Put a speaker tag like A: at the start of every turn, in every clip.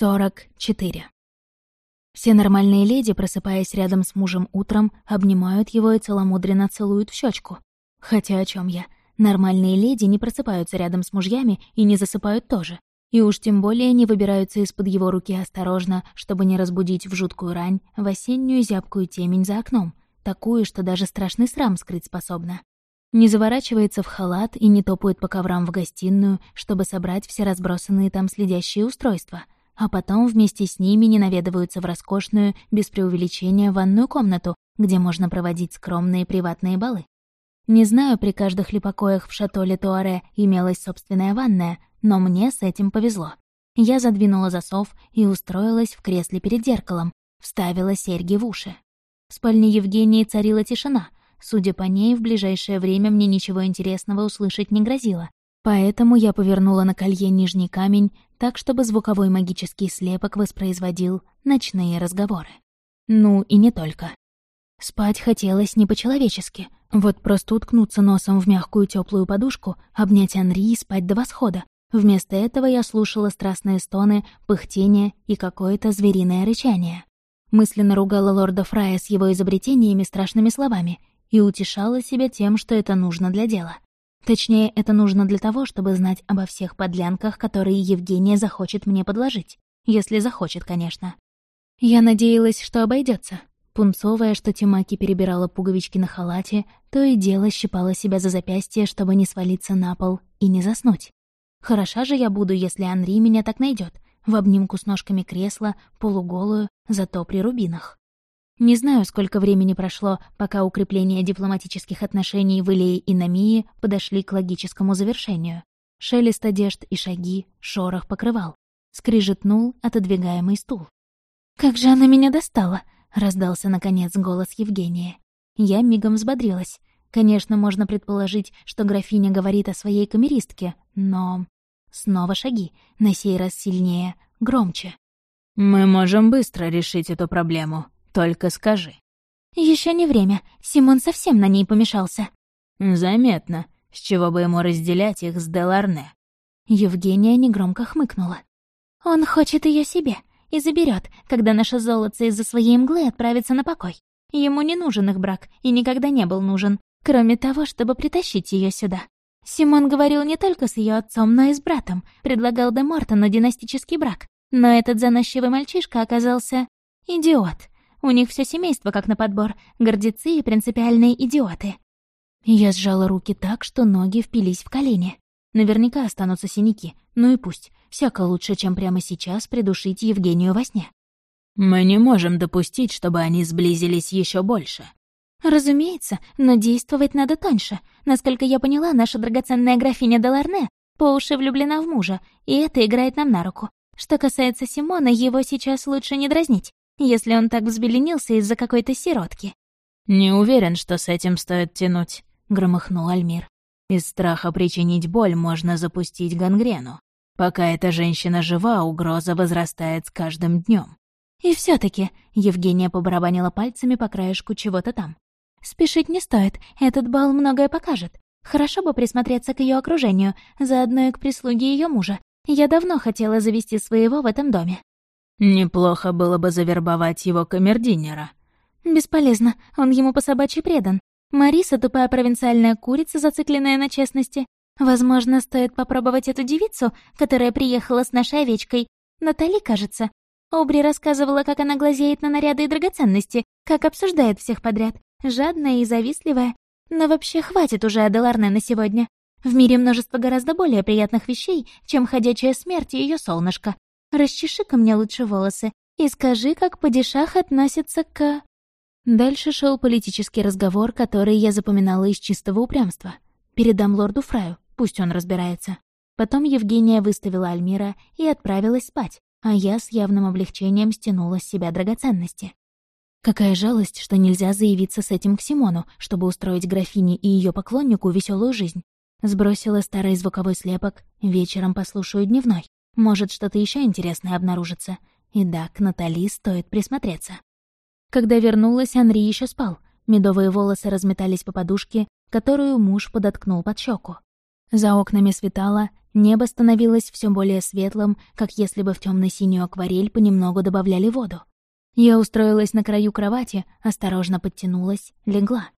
A: 44. Все нормальные леди, просыпаясь рядом с мужем утром, обнимают его и целомудренно целуют в щечку. Хотя о чем я? Нормальные леди не просыпаются рядом с мужьями и не засыпают тоже. И уж тем более не выбираются из-под его руки осторожно, чтобы не разбудить в жуткую рань в осеннюю зябкую темень за окном, такую, что даже страшный срам скрыть способна. Не заворачивается в халат и не топает по коврам в гостиную, чтобы собрать все разбросанные там следящие устройства, а потом вместе с ними не наведываются в роскошную, без преувеличения, ванную комнату, где можно проводить скромные приватные балы. Не знаю, при каждых ли покоях в шатоле Туаре имелась собственная ванная, но мне с этим повезло. Я задвинула засов и устроилась в кресле перед зеркалом, вставила серьги в уши. В спальне Евгении царила тишина, Судя по ней, в ближайшее время мне ничего интересного услышать не грозило. Поэтому я повернула на колье нижний камень так, чтобы звуковой магический слепок воспроизводил ночные разговоры. Ну и не только. Спать хотелось не по-человечески. Вот просто уткнуться носом в мягкую теплую подушку, обнять Анри и спать до восхода. Вместо этого я слушала страстные стоны, пыхтение и какое-то звериное рычание. Мысленно ругала лорда Фрая с его изобретениями страшными словами и утешала себя тем, что это нужно для дела. Точнее, это нужно для того, чтобы знать обо всех подлянках, которые Евгения захочет мне подложить. Если захочет, конечно. Я надеялась, что обойдется. Пунцовая, что Тимаки перебирала пуговички на халате, то и дело щипала себя за запястье, чтобы не свалиться на пол и не заснуть. Хороша же я буду, если Анри меня так найдет, в обнимку с ножками кресла, полуголую, зато при рубинах. Не знаю, сколько времени прошло, пока укрепление дипломатических отношений в Илее и Намии подошли к логическому завершению. Шелест одежд и шаги, шорох покрывал. Скрижетнул отодвигаемый стул. «Как же она меня достала!» — раздался, наконец, голос Евгения. Я мигом взбодрилась. Конечно, можно предположить, что графиня говорит о своей камеристке, но... Снова шаги, на сей раз сильнее, громче.
B: «Мы можем быстро решить эту проблему», только скажи».
A: Еще не время. Симон совсем на ней помешался».
B: «Заметно. С чего бы ему разделять их с Деларне?»
A: Евгения негромко хмыкнула. «Он хочет ее себе и заберет, когда наше золото из-за своей мглы отправится на покой. Ему не нужен их брак и никогда не был нужен, кроме того, чтобы притащить ее сюда. Симон говорил не только с ее отцом, но и с братом, предлагал Де Мортону династический брак. Но этот заносчивый мальчишка оказался идиот, у них все семейство как на подбор, гордецы и принципиальные идиоты. Я сжала руки так, что ноги впились в колени. Наверняка останутся синяки, ну и пусть. Всяко лучше, чем прямо сейчас придушить Евгению во сне.
B: «Мы не можем допустить, чтобы они сблизились еще больше».
A: «Разумеется, но действовать надо тоньше. Насколько я поняла, наша драгоценная графиня Деларне по уши влюблена в мужа, и это играет нам на руку. Что касается Симона, его сейчас лучше не дразнить если он так взбеленился из-за какой-то сиротки.
B: «Не уверен, что с этим стоит тянуть», — громыхнул Альмир. «Из страха причинить боль можно запустить гангрену. Пока эта женщина жива, угроза возрастает с каждым днем.
A: «И все таки Евгения побарабанила пальцами по краешку чего-то там. «Спешить не стоит, этот бал многое покажет. Хорошо бы присмотреться к ее окружению, заодно и к прислуге ее мужа. Я давно хотела завести своего в этом доме».
B: Неплохо было бы завербовать его камердинера.
A: Бесполезно, он ему по собачьи предан. Мариса — тупая провинциальная курица, зацикленная на честности. Возможно, стоит попробовать эту девицу, которая приехала с нашей овечкой. Натали, кажется. Обри рассказывала, как она глазеет на наряды и драгоценности, как обсуждает всех подряд. Жадная и завистливая. Но вообще хватит уже Аделарне на сегодня. В мире множество гораздо более приятных вещей, чем ходячая смерть и ее солнышко. Расчеши-ка мне лучше волосы и скажи, как падишах относится к...» Дальше шел политический разговор, который я запоминала из чистого упрямства. Передам лорду Фраю, пусть он разбирается. Потом Евгения выставила Альмира и отправилась спать, а я с явным облегчением стянула с себя драгоценности. Какая жалость, что нельзя заявиться с этим к Симону, чтобы устроить графине и ее поклоннику веселую жизнь. Сбросила старый звуковой слепок, вечером послушаю дневной. Может, что-то еще интересное обнаружится. И да, к Натали стоит присмотреться. Когда вернулась, Анри еще спал. Медовые волосы разметались по подушке, которую муж подоткнул под щеку. За окнами светало, Небо становилось все более светлым, как если бы в темно синюю акварель понемногу добавляли воду. Я устроилась на краю кровати, осторожно подтянулась, легла.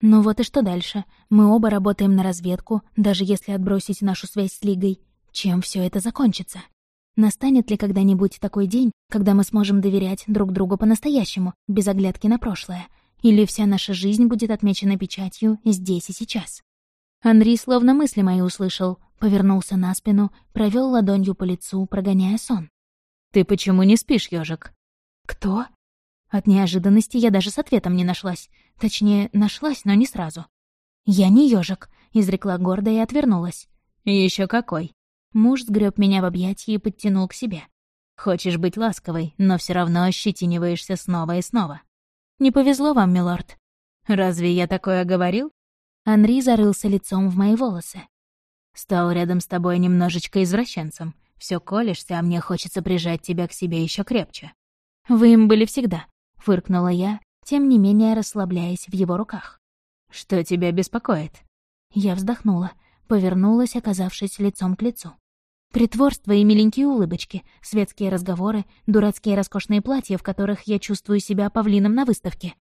A: Ну вот и что дальше? Мы оба работаем на разведку, даже если отбросить нашу связь с Лигой. Чем все это закончится? Настанет ли когда-нибудь такой день, когда мы сможем доверять друг другу по-настоящему, без оглядки на прошлое? Или вся наша жизнь будет отмечена печатью здесь и сейчас? Андрей словно мысли мои услышал, повернулся на спину, провел ладонью по лицу, прогоняя сон.
B: «Ты почему не спишь, ежик?
A: «Кто?» От неожиданности я даже с ответом не нашлась. Точнее, нашлась, но не сразу. «Я не ежик, изрекла гордо и отвернулась.
B: Еще какой!»
A: Муж сгреб меня в объятия и подтянул к себе.
B: «Хочешь быть ласковой, но все равно ощетиниваешься снова и снова».
A: «Не повезло вам, милорд».
B: «Разве я такое говорил?»
A: Анри зарылся лицом в мои волосы.
B: «Стал рядом с тобой немножечко извращенцем. Все колешься, а мне хочется прижать тебя к себе еще крепче».
A: «Вы им были всегда», — фыркнула я, тем не менее расслабляясь в его руках.
B: «Что тебя беспокоит?»
A: Я вздохнула, повернулась, оказавшись лицом к лицу. Притворство и миленькие улыбочки, светские разговоры, дурацкие роскошные платья, в которых я чувствую себя павлином на выставке.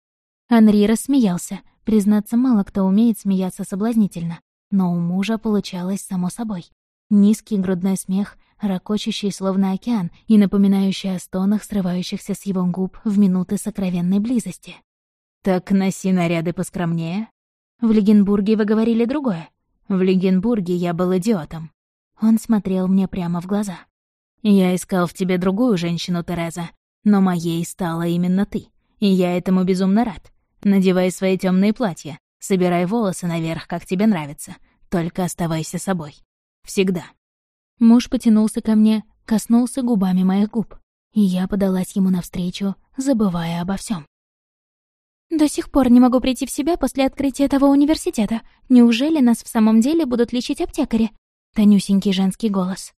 A: Анри рассмеялся, Признаться, мало кто умеет смеяться соблазнительно, но у мужа получалось само собой. Низкий грудной смех, ракочущий словно океан и напоминающий о стонах, срывающихся с его губ в минуты сокровенной близости.
B: «Так носи наряды поскромнее».
A: «В Легенбурге вы говорили другое».
B: «В Легенбурге я был идиотом».
A: Он смотрел мне прямо в глаза.
B: «Я искал в тебе другую женщину, Тереза, но моей стала именно ты, и я этому безумно рад. Надевай свои темные платья, собирай волосы наверх, как тебе нравится. Только оставайся собой. Всегда.
A: Муж потянулся ко мне, коснулся губами моих губ, и я подалась ему навстречу, забывая обо всем. «До сих пор не могу прийти в себя после открытия того университета. Неужели нас в самом деле будут лечить аптекари?» Тонюсенький женский голос.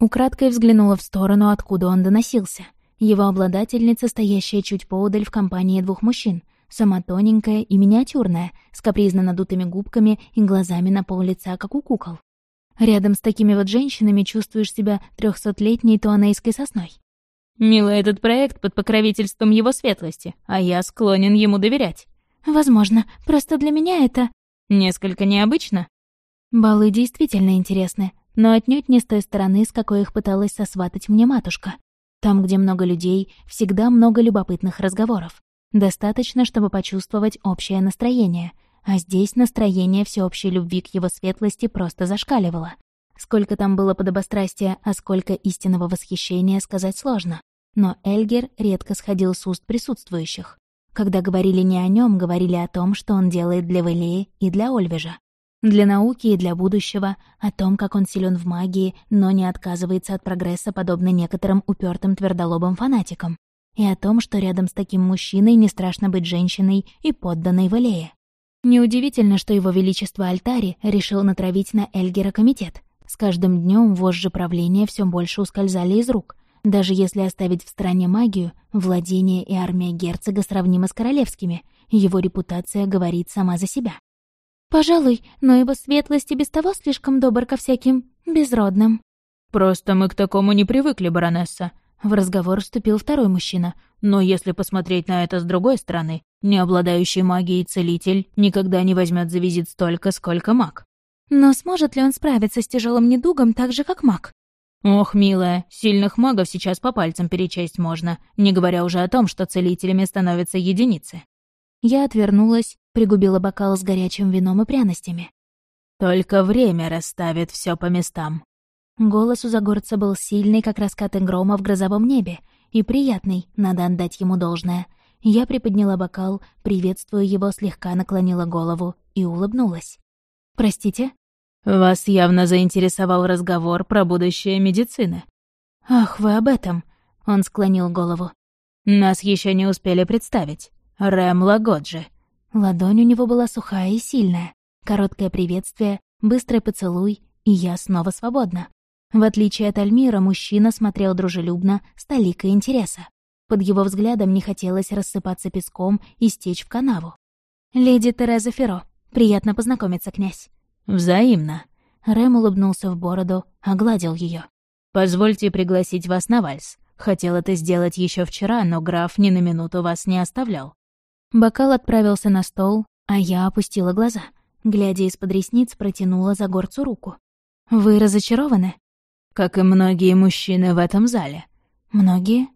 A: Украдкой взглянула в сторону, откуда он доносился. Его обладательница, стоящая чуть поодаль в компании двух мужчин — Сама тоненькая и миниатюрная, с капризно надутыми губками и глазами на пол лица, как у кукол. Рядом с такими вот женщинами чувствуешь себя трехсотлетней туанейской сосной.
B: «Милый, этот проект под покровительством его светлости, а я склонен ему доверять».
A: «Возможно, просто для меня это...»
B: «Несколько необычно».
A: Балы действительно интересны, но отнюдь не с той стороны, с какой их пыталась сосватать мне матушка. Там, где много людей, всегда много любопытных разговоров. Достаточно, чтобы почувствовать общее настроение, а здесь настроение всеобщей любви к его светлости просто зашкаливало. Сколько там было подобострастия, а сколько истинного восхищения сказать сложно. Но Эльгер редко сходил с уст присутствующих. Когда говорили не о нем, говорили о том, что он делает для Валеи и для Ольвежа. Для науки и для будущего, о том, как он силен в магии, но не отказывается от прогресса, подобно некоторым упертым твердолобым фанатикам и о том, что рядом с таким мужчиной не страшно быть женщиной и подданной Валее. Неудивительно, что его величество Альтари решил натравить на Эльгера комитет. С каждым днем вожжи правления все больше ускользали из рук. Даже если оставить в стране магию, владение и армия герцога сравнимы с королевскими, его репутация говорит сама за себя. «Пожалуй, но его светлость и без того слишком добр ко всяким безродным».
B: «Просто мы к такому не привыкли, баронесса»,
A: в разговор вступил второй мужчина.
B: «Но если посмотреть на это с другой стороны, не обладающий магией целитель никогда не возьмет за визит столько, сколько маг».
A: «Но сможет ли он справиться с тяжелым недугом так же, как маг?»
B: «Ох, милая, сильных магов сейчас по пальцам перечесть можно, не говоря уже о том, что целителями становятся единицы».
A: Я отвернулась, пригубила бокал с горячим вином и пряностями.
B: «Только время расставит все по местам»,
A: Голос у Загорца был сильный, как раскаты грома в грозовом небе, и приятный, надо отдать ему должное. Я приподняла бокал, приветствуя его, слегка наклонила голову и улыбнулась. «Простите?»
B: «Вас явно заинтересовал разговор про будущее медицины».
A: «Ах, вы об этом!» — он склонил голову.
B: «Нас еще не успели представить. Рэм Лагоджи».
A: Ладонь у него была сухая и сильная. Короткое приветствие, быстрый поцелуй, и я снова свободна. В отличие от Альмира, мужчина смотрел дружелюбно, с толикой интереса. Под его взглядом не хотелось рассыпаться песком и стечь в канаву. «Леди Тереза Ферро, приятно познакомиться, князь».
B: «Взаимно».
A: Рэм улыбнулся в бороду, огладил ее.
B: «Позвольте пригласить вас на вальс. Хотел это сделать еще вчера, но граф ни на минуту вас не оставлял».
A: Бокал отправился на стол, а я опустила глаза. Глядя из-под ресниц, протянула за горцу руку. «Вы разочарованы?»
B: «Как и многие мужчины в этом зале».
A: «Многие?»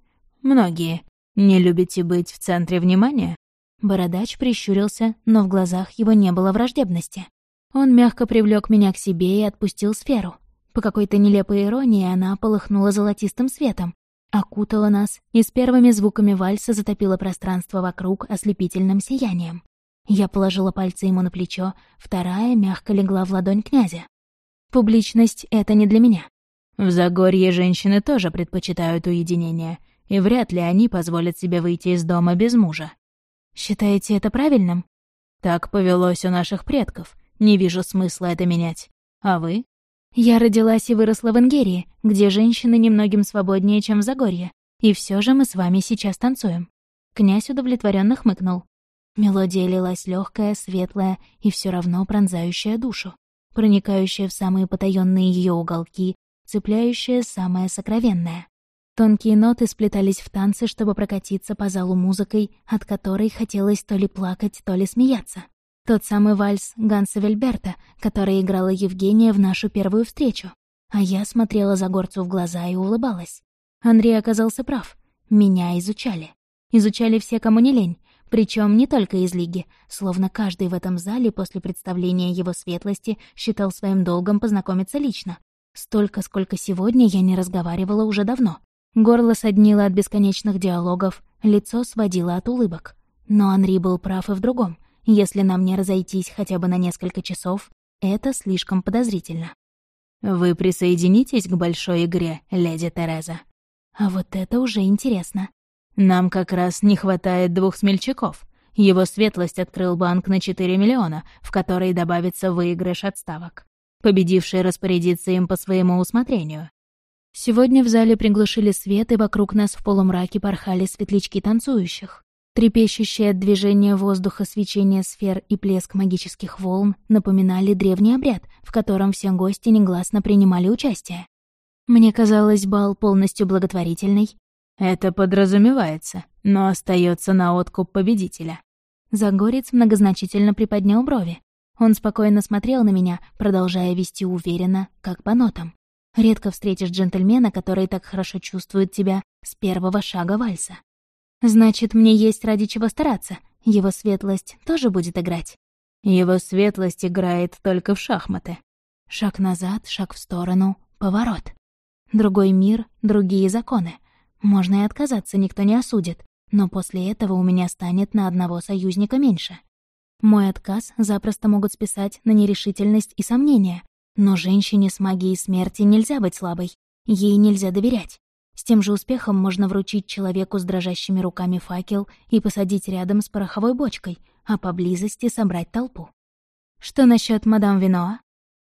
B: «Многие. Не любите быть в центре внимания?»
A: Бородач прищурился, но в глазах его не было враждебности. Он мягко привлек меня к себе и отпустил сферу. По какой-то нелепой иронии она полыхнула золотистым светом, окутала нас и с первыми звуками вальса затопила пространство вокруг ослепительным сиянием. Я положила пальцы ему на плечо, вторая мягко легла в ладонь князя. Публичность — это не для меня.
B: В Загорье женщины тоже предпочитают уединение, и вряд ли они позволят себе выйти из дома без мужа.
A: Считаете это правильным?
B: Так повелось у наших предков. Не вижу смысла это менять. А вы?
A: Я родилась и выросла в Ингерии, где женщины немногим свободнее, чем в Загорье. И все же мы с вами сейчас танцуем. Князь удовлетворенно хмыкнул. Мелодия лилась легкая, светлая и все равно пронзающая душу, проникающая в самые потаенные ее уголки, цепляющая самое сокровенное. Тонкие ноты сплетались в танцы, чтобы прокатиться по залу музыкой, от которой хотелось то ли плакать, то ли смеяться. Тот самый вальс Ганса Вельберта, который играла Евгения в нашу первую встречу. А я смотрела за горцу в глаза и улыбалась. Андрей оказался прав. Меня изучали. Изучали все, кому не лень. Причем не только из Лиги, словно каждый в этом зале после представления его светлости считал своим долгом познакомиться лично. Столько, сколько сегодня я не разговаривала уже давно. Горло соднило от бесконечных диалогов, лицо сводило от улыбок. Но Анри был прав и в другом — если нам не разойтись хотя бы на несколько часов, это слишком подозрительно.
B: Вы присоединитесь к большой игре, леди Тереза?
A: А вот это уже интересно.
B: Нам как раз не хватает двух смельчаков. Его светлость открыл банк на 4 миллиона, в который добавится выигрыш от ставок. Победивший распорядится им по своему усмотрению.
A: Сегодня в зале приглушили свет, и вокруг нас в полумраке порхали светлячки танцующих. Трепещущее от движения воздуха свечение сфер и плеск магических волн напоминали древний обряд, в котором все гости негласно принимали участие. Мне казалось, бал полностью благотворительный.
B: Это подразумевается, но остается на откуп победителя.
A: Загорец многозначительно приподнял брови. Он спокойно смотрел на меня, продолжая вести уверенно, как по нотам. Редко встретишь джентльмена, который так хорошо чувствует тебя с первого шага вальса. Значит, мне есть ради чего стараться. Его светлость тоже будет играть.
B: Его светлость играет только в шахматы.
A: Шаг назад, шаг в сторону, поворот. Другой мир, другие законы. Можно и отказаться, никто не осудит. Но после этого у меня станет на одного союзника меньше. Мой отказ запросто могут списать на нерешительность и сомнения. Но женщине с магией смерти нельзя быть слабой. Ей нельзя доверять. С тем же успехом можно вручить человеку с дрожащими руками факел и посадить рядом с пороховой бочкой, а поблизости собрать толпу. Что насчет мадам Виноа?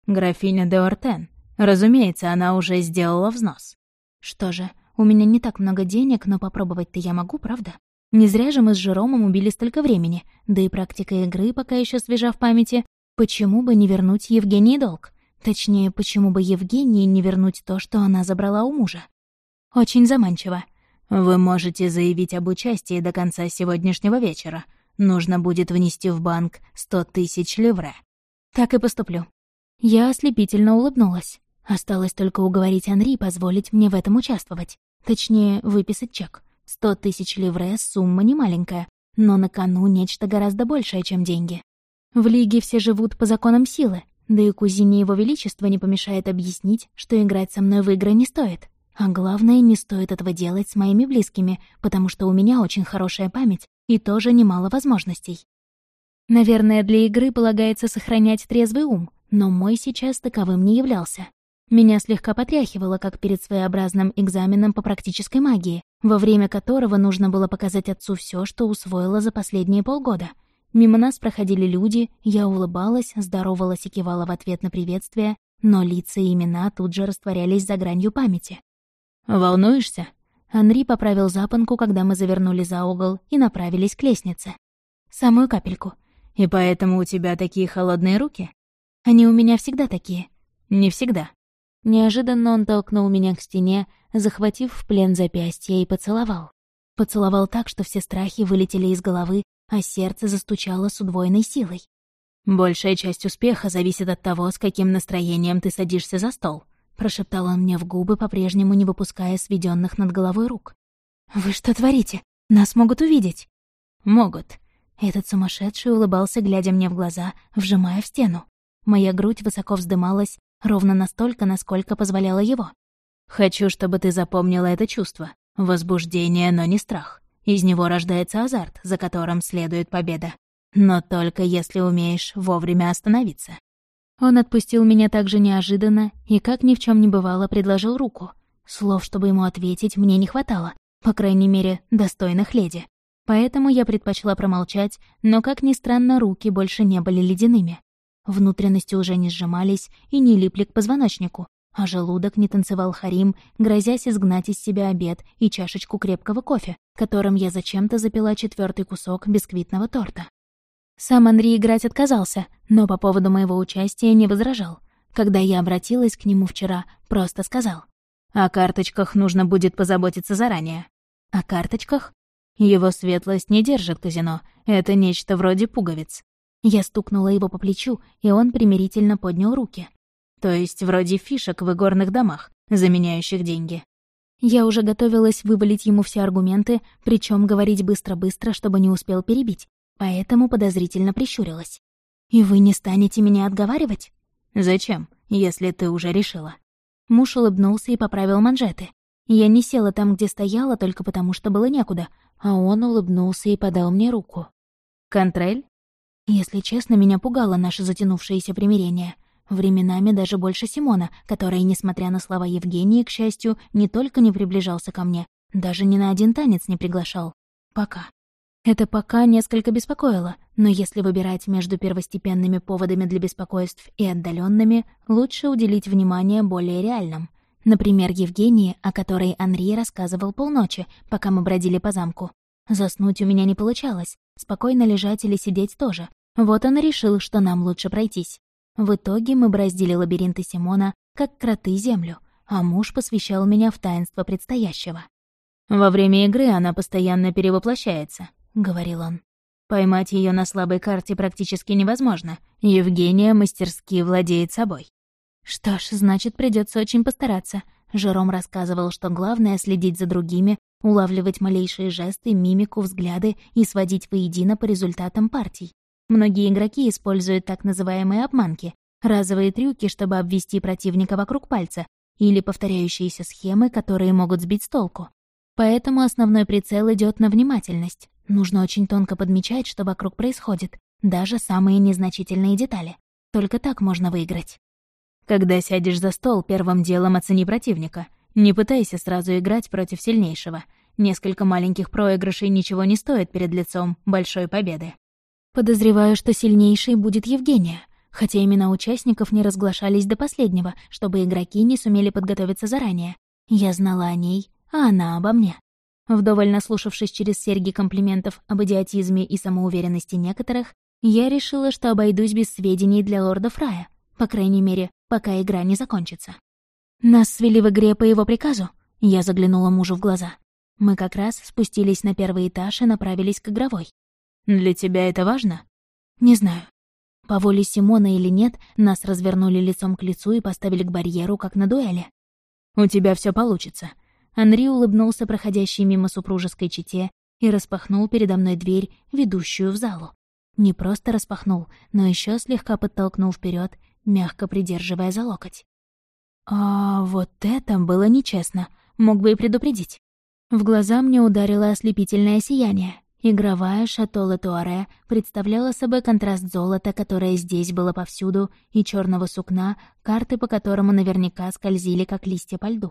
B: Графиня де Ортен. Разумеется, она уже сделала взнос.
A: Что же, у меня не так много денег, но попробовать-то я могу, правда? Не зря же мы с Жеромом убили столько времени, да и практика игры пока еще свежа в памяти. Почему бы не вернуть Евгении долг? Точнее, почему бы Евгении не вернуть то, что она забрала у мужа? Очень заманчиво.
B: Вы можете заявить об участии до конца сегодняшнего вечера. Нужно будет внести в банк сто тысяч ливре.
A: Так и поступлю. Я ослепительно улыбнулась. Осталось только уговорить Анри позволить мне в этом участвовать. Точнее, выписать чек. Сто тысяч ливре — сумма немаленькая, но на кону нечто гораздо большее, чем деньги. В Лиге все живут по законам силы, да и кузине Его Величества не помешает объяснить, что играть со мной в игры не стоит. А главное, не стоит этого делать с моими близкими, потому что у меня очень хорошая память и тоже немало возможностей. Наверное, для игры полагается сохранять трезвый ум, но мой сейчас таковым не являлся. Меня слегка потряхивало, как перед своеобразным экзаменом по практической магии, во время которого нужно было показать отцу все, что усвоила за последние полгода. Мимо нас проходили люди, я улыбалась, здоровалась и кивала в ответ на приветствие, но лица и имена тут же растворялись за гранью памяти.
B: «Волнуешься?»
A: Анри поправил запонку, когда мы завернули за угол и направились к лестнице. «Самую капельку.
B: И поэтому у тебя такие холодные руки?»
A: «Они у меня всегда такие».
B: Не всегда.
A: Неожиданно он толкнул меня к стене, захватив в плен запястье и поцеловал. Поцеловал так, что все страхи вылетели из головы, а сердце застучало с удвоенной силой.
B: «Большая часть успеха зависит от того, с каким настроением ты садишься за стол», — прошептал он мне в губы, по-прежнему не выпуская сведенных над головой рук.
A: «Вы что творите? Нас могут увидеть!»
B: «Могут».
A: Этот сумасшедший улыбался, глядя мне в глаза, вжимая в стену. Моя грудь высоко вздымалась, ровно настолько, насколько позволяло его.
B: «Хочу, чтобы ты запомнила это чувство. Возбуждение, но не страх. Из него рождается азарт, за которым следует победа. Но только если умеешь вовремя остановиться».
A: Он отпустил меня так же неожиданно и, как ни в чем не бывало, предложил руку. Слов, чтобы ему ответить, мне не хватало. По крайней мере, достойных леди. Поэтому я предпочла промолчать, но, как ни странно, руки больше не были ледяными. Внутренности уже не сжимались и не липли к позвоночнику, а желудок не танцевал харим, грозясь изгнать из себя обед и чашечку крепкого кофе, которым я зачем-то запила четвертый кусок бисквитного торта. Сам Анри играть отказался, но по поводу моего участия не возражал. Когда я обратилась к нему вчера, просто сказал.
B: «О карточках нужно будет позаботиться заранее».
A: «О карточках?»
B: «Его светлость не держит казино. Это нечто вроде пуговиц».
A: Я стукнула его по плечу, и он примирительно поднял руки.
B: То есть вроде фишек в игорных домах, заменяющих деньги.
A: Я уже готовилась вывалить ему все аргументы, причем говорить быстро-быстро, чтобы не успел перебить, поэтому подозрительно прищурилась. «И вы не станете меня отговаривать?»
B: «Зачем, если ты уже решила?»
A: Муж улыбнулся и поправил манжеты. Я не села там, где стояла, только потому что было некуда, а он улыбнулся и подал мне руку.
B: «Контрель?»
A: Если честно, меня пугало наше затянувшееся примирение. Временами даже больше Симона, который, несмотря на слова Евгении, к счастью, не только не приближался ко мне, даже ни на один танец не приглашал. Пока. Это пока несколько беспокоило, но если выбирать между первостепенными поводами для беспокойств и отдаленными, лучше уделить внимание более реальным. Например, Евгении, о которой Анри рассказывал полночи, пока мы бродили по замку. Заснуть у меня не получалось, спокойно лежать или сидеть тоже. Вот он решил, что нам лучше пройтись. В итоге мы браздили лабиринты Симона, как кроты землю, а муж посвящал меня в таинство предстоящего.
B: «Во время игры она постоянно перевоплощается», — говорил он. «Поймать ее на слабой карте практически невозможно. Евгения мастерски владеет собой».
A: «Что ж, значит, придется очень постараться». Жером рассказывал, что главное — следить за другими, улавливать малейшие жесты, мимику, взгляды и сводить воедино по результатам партий. Многие игроки используют так называемые обманки, разовые трюки, чтобы обвести противника вокруг пальца, или повторяющиеся схемы, которые могут сбить с толку. Поэтому основной прицел идет на внимательность. Нужно очень тонко подмечать, что вокруг происходит, даже самые незначительные детали. Только так можно выиграть.
B: Когда сядешь за стол, первым делом оцени противника — не пытайся сразу играть против сильнейшего. Несколько маленьких проигрышей ничего не стоит перед лицом большой победы.
A: Подозреваю, что сильнейшей будет Евгения, хотя имена участников не разглашались до последнего, чтобы игроки не сумели подготовиться заранее. Я знала о ней, а она обо мне. Вдоволь наслушавшись через серьги комплиментов об идиотизме и самоуверенности некоторых, я решила, что обойдусь без сведений для лорда Фрая, по крайней мере, пока игра не закончится. «Нас свели в игре по его приказу?» Я заглянула мужу в глаза. Мы как раз спустились на первый этаж и направились к игровой.
B: «Для тебя это важно?»
A: «Не знаю. По воле Симона или нет, нас развернули лицом к лицу и поставили к барьеру, как на дуэли.
B: «У тебя все получится».
A: Анри улыбнулся проходящей мимо супружеской чете и распахнул передо мной дверь, ведущую в залу. Не просто распахнул, но еще слегка подтолкнул вперед, мягко придерживая за локоть. А вот это было нечестно. Мог бы и предупредить. В глаза мне ударило ослепительное сияние. Игровая шато Латуаре представляла собой контраст золота, которое здесь было повсюду, и черного сукна, карты по которому наверняка скользили, как листья по льду.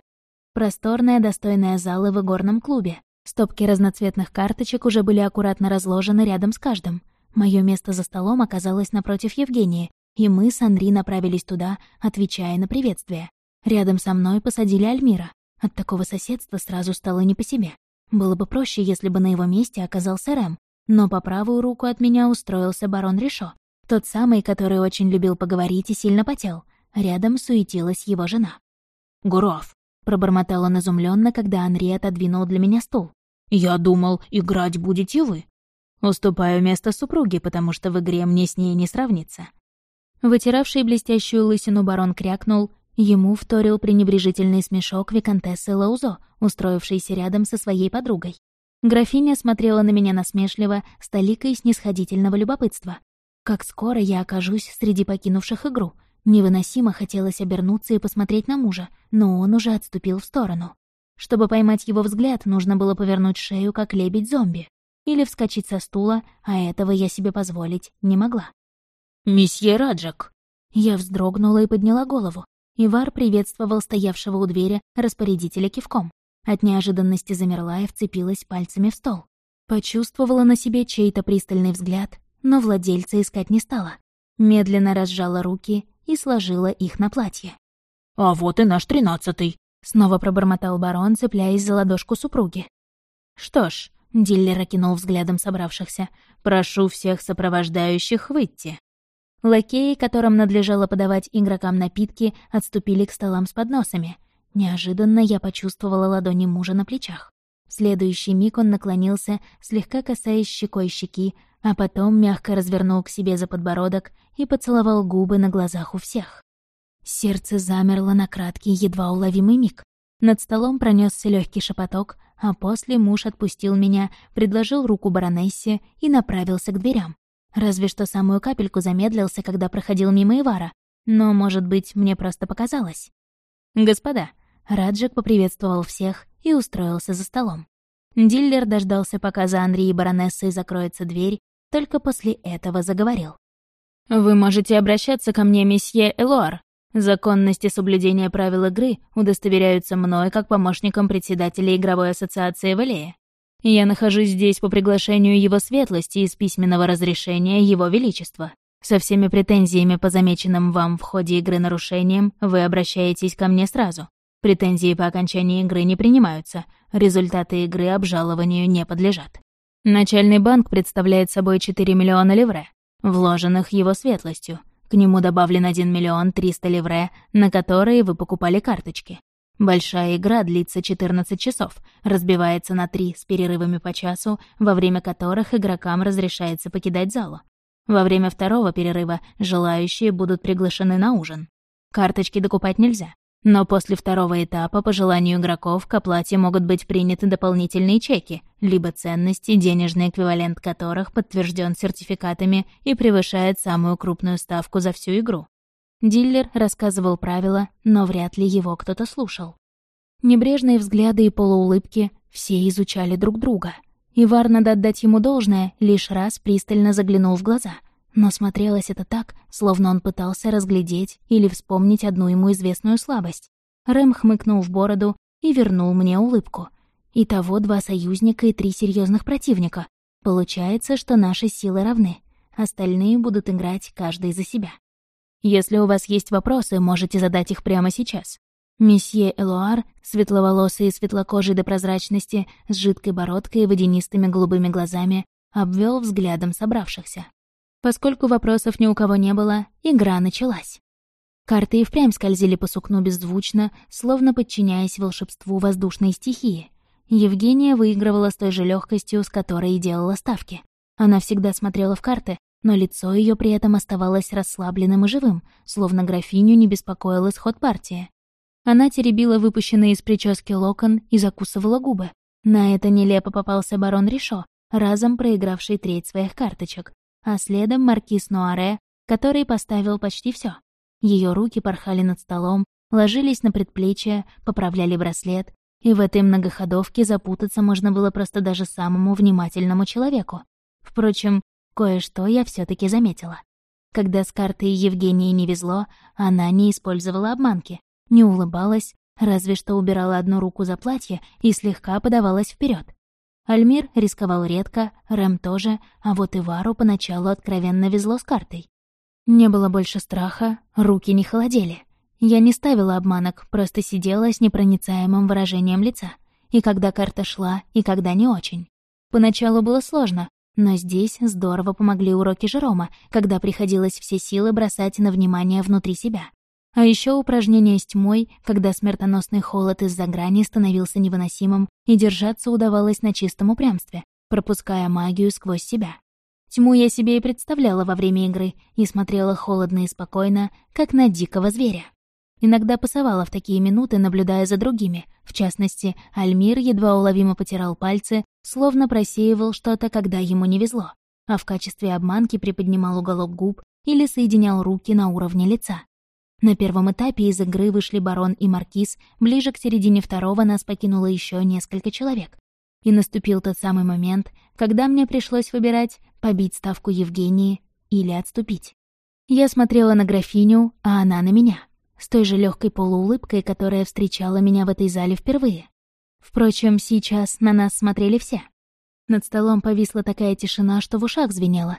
A: Просторная, достойная зала в игорном клубе. Стопки разноцветных карточек уже были аккуратно разложены рядом с каждым. Мое место за столом оказалось напротив Евгении, и мы с Анри направились туда, отвечая на приветствие. Рядом со мной посадили Альмира. От такого соседства сразу стало не по себе. Было бы проще, если бы на его месте оказался Рэм, но по правую руку от меня устроился барон Ришо. Тот самый, который очень любил поговорить и сильно потел. Рядом суетилась его жена.
B: «Граф!» — пробормотал он когда Анри отодвинул для меня стул. «Я думал, играть будете вы. Уступаю место супруге, потому что в игре мне с ней не сравнится».
A: Вытиравший блестящую лысину барон крякнул, ему вторил пренебрежительный смешок виконтессы Лаузо, устроившейся рядом со своей подругой. Графиня смотрела на меня насмешливо, с толикой снисходительного любопытства. Как скоро я окажусь среди покинувших игру? Невыносимо хотелось обернуться и посмотреть на мужа, но он уже отступил в сторону. Чтобы поймать его взгляд, нужно было повернуть шею, как лебедь-зомби. Или вскочить со стула, а этого я себе позволить не могла.
B: «Месье Раджак!»
A: Я вздрогнула и подняла голову. Ивар приветствовал стоявшего у двери распорядителя кивком. От неожиданности замерла и вцепилась пальцами в стол. Почувствовала на себе чей-то пристальный взгляд, но владельца искать не стала. Медленно разжала руки и сложила их на платье.
B: «А вот и наш тринадцатый», —
A: снова пробормотал барон, цепляясь за ладошку супруги.
B: «Что ж», — диллер окинул взглядом собравшихся, «прошу всех сопровождающих выйти».
A: Лакеи, которым надлежало подавать игрокам напитки, отступили к столам с подносами. Неожиданно я почувствовала ладони мужа на плечах. В следующий миг он наклонился, слегка касаясь щекой щеки, а потом мягко развернул к себе за подбородок и поцеловал губы на глазах у всех. Сердце замерло на краткий, едва уловимый миг. Над столом пронесся легкий шепоток, а после муж отпустил меня, предложил руку баронессе и направился к дверям. Разве что самую капельку замедлился, когда проходил мимо Ивара. Но, может быть, мне просто показалось. «Господа», — Раджик поприветствовал всех и устроился за столом. Диллер дождался, пока за Анри и баронессой закроется дверь, только после этого заговорил.
B: «Вы можете обращаться ко мне, месье Элуар. Законность и соблюдение правил игры удостоверяются мной как помощником председателя игровой ассоциации Валея. Я нахожусь здесь по приглашению его светлости из письменного разрешения его величества. Со всеми претензиями по замеченным вам в ходе игры нарушениям вы обращаетесь ко мне сразу. Претензии по окончании игры не принимаются, результаты игры обжалованию не подлежат. Начальный банк представляет собой 4 миллиона ливре, вложенных его светлостью. К нему добавлен 1 миллион 300 ливре, на которые вы покупали карточки. Большая игра длится 14 часов, разбивается на 3 с перерывами по часу, во время которых игрокам разрешается покидать залу. Во время второго перерыва желающие будут приглашены на ужин. Карточки докупать нельзя. Но после второго этапа, по желанию игроков, к оплате могут быть приняты дополнительные чеки, либо ценности, денежный эквивалент которых подтвержден сертификатами и превышает самую крупную ставку за всю игру. Диллер рассказывал правила, но вряд ли его кто-то слушал. Небрежные взгляды и полуулыбки все изучали друг друга. Ивар, надо отдать ему должное, лишь раз пристально заглянул в глаза — но смотрелось это так, словно он пытался разглядеть или вспомнить одну ему известную слабость. Рэм хмыкнул в бороду и вернул мне улыбку. Итого два союзника и три серьезных противника. Получается, что наши силы равны. Остальные будут играть каждый за себя. Если у вас есть вопросы, можете задать их прямо сейчас. Месье Элуар, светловолосый и светлокожий до прозрачности, с жидкой бородкой и водянистыми голубыми глазами, обвел взглядом собравшихся. Поскольку вопросов ни у кого не было, игра началась. Карты и впрямь скользили по сукну беззвучно, словно подчиняясь волшебству воздушной стихии. Евгения выигрывала с той же легкостью, с которой и делала ставки. Она всегда смотрела в карты, но лицо ее при этом оставалось расслабленным и живым, словно графиню не беспокоил исход партии. Она теребила выпущенные из прически локон и закусывала губы. На это нелепо попался барон Ришо, разом проигравший треть своих карточек, а следом маркиз Нуаре, который поставил почти все. Ее руки порхали над столом, ложились на предплечье, поправляли браслет, и в этой многоходовке запутаться можно было просто даже самому внимательному человеку. Впрочем, кое-что я все таки заметила. Когда с картой Евгении не везло, она не использовала обманки, не улыбалась, разве что убирала одну руку за платье и слегка подавалась вперед. Альмир рисковал редко, Рэм тоже, а вот Ивару поначалу откровенно везло с картой. Не было больше страха, руки не холодели. Я не ставила обманок, просто сидела с непроницаемым выражением лица. И когда карта шла, и когда не очень. Поначалу было сложно, но здесь здорово помогли уроки Жерома, когда приходилось все силы бросать на внимание внутри себя.
A: А еще упражнение с тьмой, когда смертоносный холод из-за грани становился невыносимым, и держаться удавалось на чистом упрямстве, пропуская магию сквозь себя. Тьму я себе и представляла во время игры и смотрела холодно и спокойно, как на дикого зверя. Иногда пасовала в такие минуты, наблюдая за другими. В частности, Альмир едва уловимо потирал пальцы, словно просеивал что-то, когда ему не везло, а в качестве обманки приподнимал уголок губ или соединял руки на уровне лица. На первом этапе из игры вышли барон и маркиз, ближе к середине второго нас покинуло еще несколько человек. И наступил тот самый момент, когда мне пришлось выбирать, побить ставку Евгении или отступить. Я смотрела на графиню, а она на меня, с той же легкой полуулыбкой, которая встречала меня в этой зале впервые. Впрочем, сейчас на нас смотрели все. Над столом повисла такая тишина, что в ушах звенело,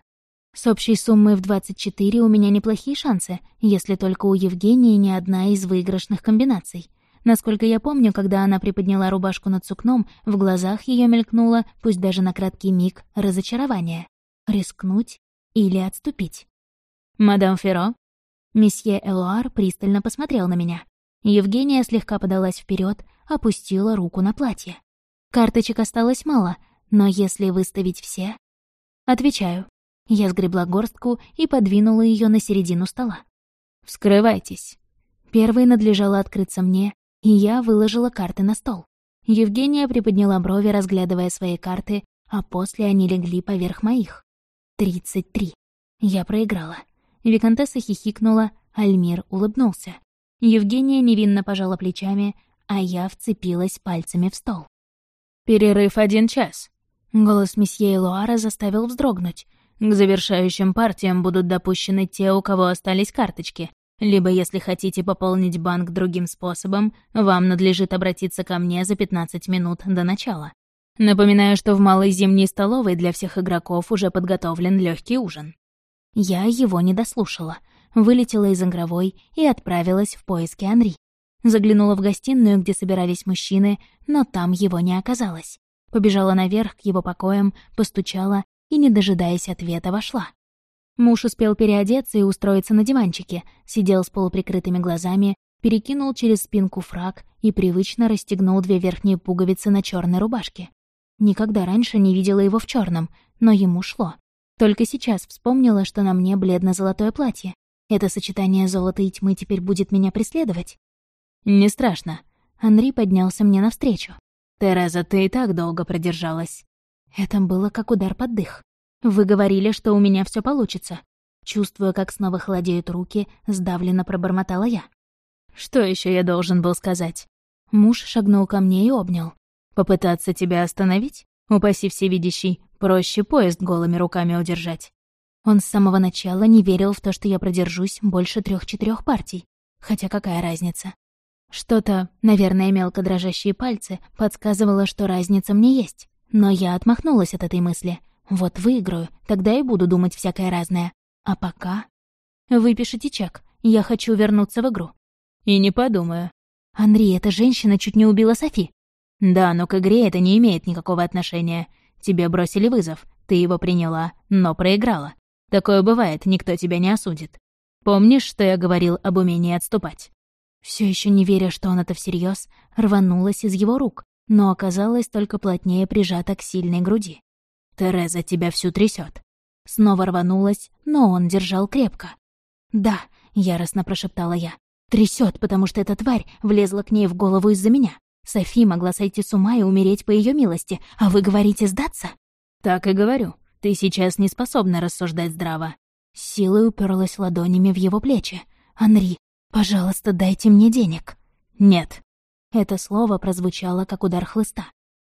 A: с общей суммой в 24 у меня неплохие шансы, если только у Евгении не одна из выигрышных комбинаций. Насколько я помню, когда она приподняла рубашку над сукном, в глазах ее мелькнуло, пусть даже на краткий миг, разочарование. Рискнуть или отступить? «Мадам Ферро?» Месье Элуар пристально посмотрел на меня. Евгения слегка подалась вперед, опустила руку на платье. Карточек осталось мало, но если выставить все... Отвечаю. Я сгребла горстку и подвинула ее на середину стола. «Вскрывайтесь». Первой надлежало открыться мне, и я выложила карты на стол. Евгения приподняла брови, разглядывая свои карты, а после они легли поверх моих. Тридцать три. Я проиграла. Викантесса хихикнула, Альмир улыбнулся. Евгения невинно пожала плечами, а я вцепилась пальцами в стол.
B: «Перерыв один час».
A: Голос месье Элуара заставил вздрогнуть.
B: К завершающим партиям будут допущены те, у кого остались карточки. Либо, если хотите пополнить банк другим способом, вам надлежит обратиться ко мне за 15 минут до начала. Напоминаю, что в малой зимней столовой для всех игроков уже подготовлен легкий ужин.
A: Я его не дослушала, вылетела из игровой и отправилась в поиски Анри. Заглянула в гостиную, где собирались мужчины, но там его не оказалось. Побежала наверх к его покоям, постучала и, не дожидаясь ответа, вошла. Муж успел переодеться и устроиться на диванчике, сидел с полуприкрытыми глазами, перекинул через спинку фраг и привычно расстегнул две верхние пуговицы на черной рубашке. Никогда раньше не видела его в черном, но ему шло. Только сейчас вспомнила, что на мне бледно-золотое платье. Это сочетание золота и тьмы теперь будет меня преследовать.
B: «Не страшно».
A: Анри поднялся мне навстречу.
B: «Тереза, ты и так долго продержалась.
A: Это было как удар под дых. Вы говорили, что у меня все получится. Чувствуя, как снова холодеют руки, сдавленно пробормотала я.
B: Что еще я должен был сказать?
A: Муж шагнул ко мне и обнял.
B: Попытаться тебя остановить? Упаси всевидящий, проще поезд голыми руками удержать.
A: Он с самого начала не верил в то, что я продержусь больше трех-четырех партий. Хотя какая разница? Что-то, наверное, мелко дрожащие пальцы, подсказывало, что разница мне есть. Но я отмахнулась от этой мысли. Вот выиграю, тогда и буду думать всякое разное. А пока... Выпишите чек, я хочу вернуться в игру.
B: И не подумаю.
A: Андрей, эта женщина чуть не убила Софи.
B: Да, но к игре это не имеет никакого отношения. Тебе бросили вызов, ты его приняла, но проиграла. Такое бывает, никто тебя не осудит. Помнишь, что я говорил об умении отступать?
A: Все еще не веря, что он это всерьез, рванулась из его рук, но оказалась только плотнее прижата к сильной груди.
B: «Тереза, тебя всю трясет.
A: Снова рванулась, но он держал крепко. «Да», — яростно прошептала я, — «трясет, потому что эта тварь влезла к ней в голову из-за меня. Софи могла сойти с ума и умереть по ее милости, а вы говорите сдаться?»
B: «Так и говорю. Ты сейчас не способна рассуждать здраво».
A: Силой уперлась ладонями в его плечи. «Анри, пожалуйста, дайте мне денег».
B: «Нет».
A: Это слово прозвучало, как удар хлыста.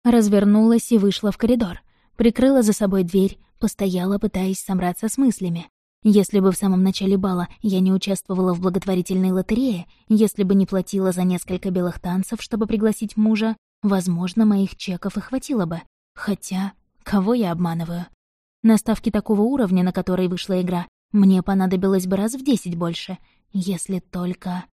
A: Развернулась и вышла в коридор. Прикрыла за собой дверь, постояла, пытаясь собраться с мыслями. Если бы в самом начале бала я не участвовала в благотворительной лотерее, если бы не платила за несколько белых танцев, чтобы пригласить мужа, возможно, моих чеков и хватило бы. Хотя, кого я обманываю? На ставке такого уровня, на который вышла игра, мне понадобилось бы раз в десять больше, если только...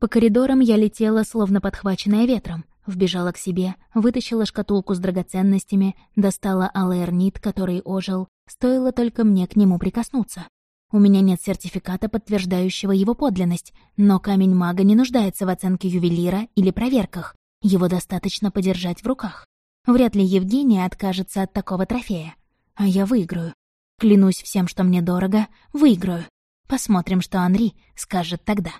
A: По коридорам я летела, словно подхваченная ветром. Вбежала к себе, вытащила шкатулку с драгоценностями, достала алэрнит, который ожил. Стоило только мне к нему прикоснуться. У меня нет сертификата, подтверждающего его подлинность, но камень мага не нуждается в оценке ювелира или проверках. Его достаточно подержать в руках. Вряд ли Евгения откажется от такого трофея. А я выиграю. Клянусь всем, что мне дорого, выиграю. Посмотрим, что Анри скажет тогда.